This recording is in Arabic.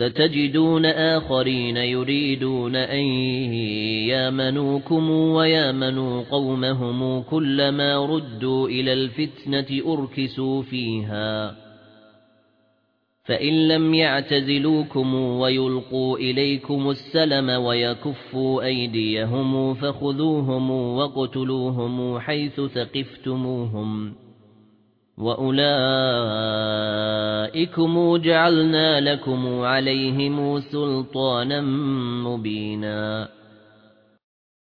ستجدون آخرين يريدون أن يامنوكم ويامنوا قومهم كلما ردوا إلى الفتنة أركسوا فيها. فإن لم يعتزلوكم ويلقوا إليكم السلم ويكفوا أيديهم فخذوهم وقتلوهم حيث ثقفتموهم. وَأُولَئِكُمْ جَعَلْنَا لَكُمْ عَلَيْهِمْ سُلْطَانًا مُبِينًا.